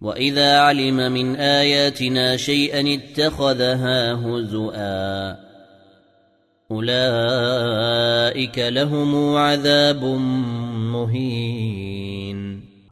واذا علم من اياتنا شيئا اتخذها هزؤا اولئك لهم عذاب مهين